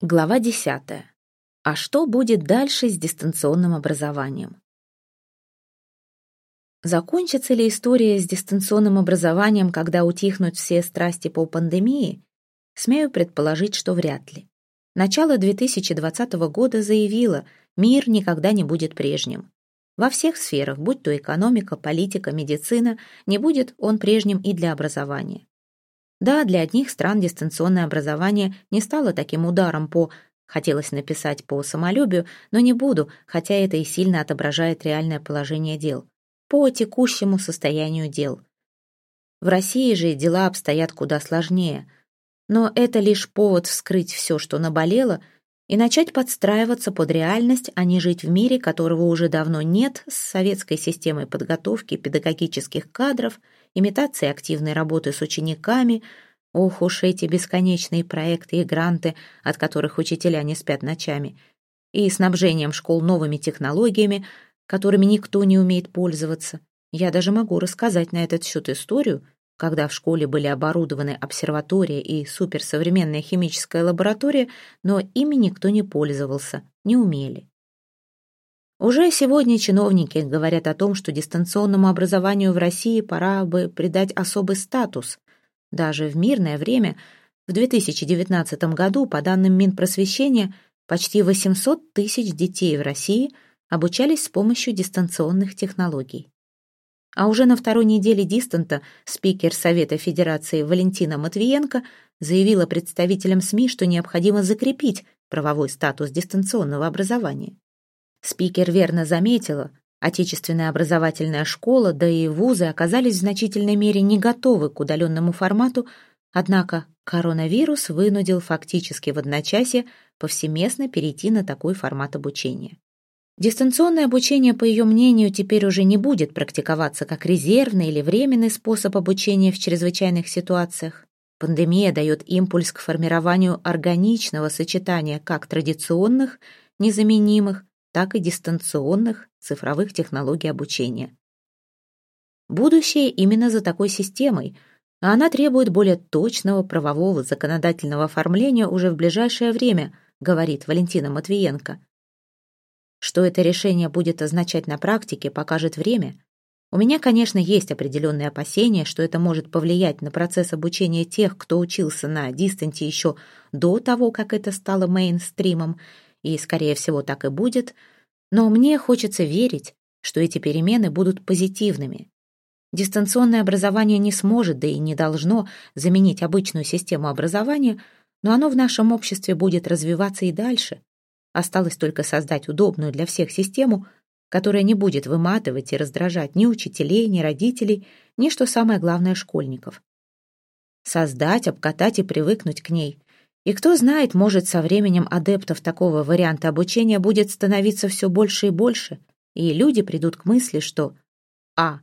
Глава 10. А что будет дальше с дистанционным образованием? Закончится ли история с дистанционным образованием, когда утихнут все страсти по пандемии? Смею предположить, что вряд ли. Начало 2020 года заявило, мир никогда не будет прежним. Во всех сферах, будь то экономика, политика, медицина, не будет он прежним и для образования. Да, для одних стран дистанционное образование не стало таким ударом по Хотелось написать по самолюбию, но не буду, хотя это и сильно отображает реальное положение дел. По текущему состоянию дел. В России же дела обстоят куда сложнее. Но это лишь повод вскрыть все, что наболело, и начать подстраиваться под реальность, а не жить в мире, которого уже давно нет, с советской системой подготовки педагогических кадров – имитации активной работы с учениками. Ох уж эти бесконечные проекты и гранты, от которых учителя не спят ночами. И снабжением школ новыми технологиями, которыми никто не умеет пользоваться. Я даже могу рассказать на этот счет историю, когда в школе были оборудованы обсерватория и суперсовременная химическая лаборатория, но ими никто не пользовался, не умели. Уже сегодня чиновники говорят о том, что дистанционному образованию в России пора бы придать особый статус. Даже в мирное время, в 2019 году, по данным Минпросвещения, почти 800 тысяч детей в России обучались с помощью дистанционных технологий. А уже на второй неделе дистанта спикер Совета Федерации Валентина Матвиенко заявила представителям СМИ, что необходимо закрепить правовой статус дистанционного образования. Спикер верно заметила, отечественная образовательная школа, да и вузы оказались в значительной мере не готовы к удаленному формату, однако коронавирус вынудил фактически в одночасье повсеместно перейти на такой формат обучения. Дистанционное обучение, по ее мнению, теперь уже не будет практиковаться как резервный или временный способ обучения в чрезвычайных ситуациях. Пандемия дает импульс к формированию органичного сочетания как традиционных, незаменимых, так и дистанционных цифровых технологий обучения. Будущее именно за такой системой, а она требует более точного правового законодательного оформления уже в ближайшее время, говорит Валентина Матвиенко. Что это решение будет означать на практике, покажет время. У меня, конечно, есть определенные опасения, что это может повлиять на процесс обучения тех, кто учился на дистанте еще до того, как это стало мейнстримом, и, скорее всего, так и будет, но мне хочется верить, что эти перемены будут позитивными. Дистанционное образование не сможет, да и не должно заменить обычную систему образования, но оно в нашем обществе будет развиваться и дальше. Осталось только создать удобную для всех систему, которая не будет выматывать и раздражать ни учителей, ни родителей, ни, что самое главное, школьников. Создать, обкатать и привыкнуть к ней, и кто знает, может, со временем адептов такого варианта обучения будет становиться все больше и больше, и люди придут к мысли, что а.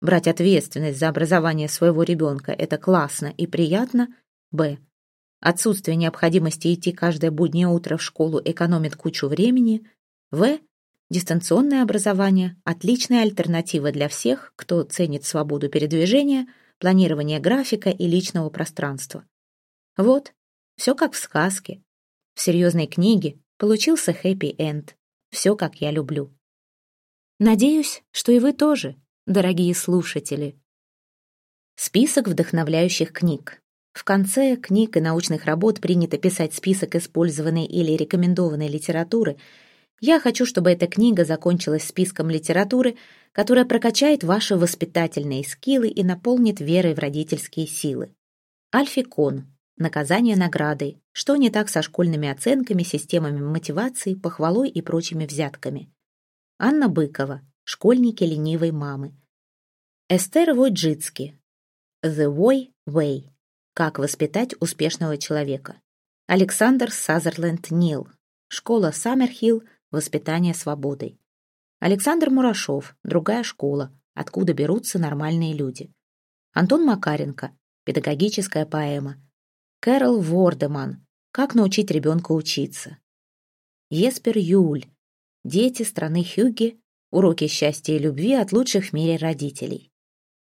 Брать ответственность за образование своего ребенка – это классно и приятно, б. Отсутствие необходимости идти каждое буднее утро в школу экономит кучу времени, в. Дистанционное образование – отличная альтернатива для всех, кто ценит свободу передвижения, планирование графика и личного пространства. Вот, все как в сказке. В серьезной книге получился хэппи-энд. Все, как я люблю. Надеюсь, что и вы тоже, дорогие слушатели. Список вдохновляющих книг. В конце книг и научных работ принято писать список использованной или рекомендованной литературы. Я хочу, чтобы эта книга закончилась списком литературы, которая прокачает ваши воспитательные скиллы и наполнит верой в родительские силы. Альфи Кон. Наказание наградой. Что не так со школьными оценками, системами мотивации, похвалой и прочими взятками. Анна Быкова. Школьники ленивой мамы. Эстер Войджицки. The Way Way. Как воспитать успешного человека. Александр Сазерленд Нил. Школа Саммерхилл. Воспитание свободой. Александр Мурашов. Другая школа. Откуда берутся нормальные люди. Антон Макаренко. Педагогическая поэма. Кэрол Вордеман. Как научить ребенка учиться. Еспер Юль. Дети страны Хюгге. Уроки счастья и любви от лучших в мире родителей.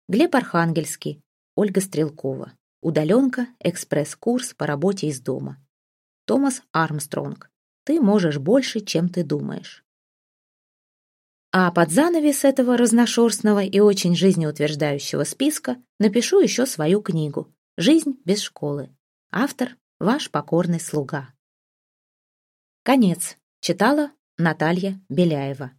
Глеб Архангельский. Ольга Стрелкова. Удаленка. Экспресс-курс по работе из дома. Томас Армстронг. Ты можешь больше, чем ты думаешь. А под занавес этого разношерстного и очень жизнеутверждающего списка напишу еще свою книгу «Жизнь без школы». Автор – ваш покорный слуга. Конец. Читала Наталья Беляева.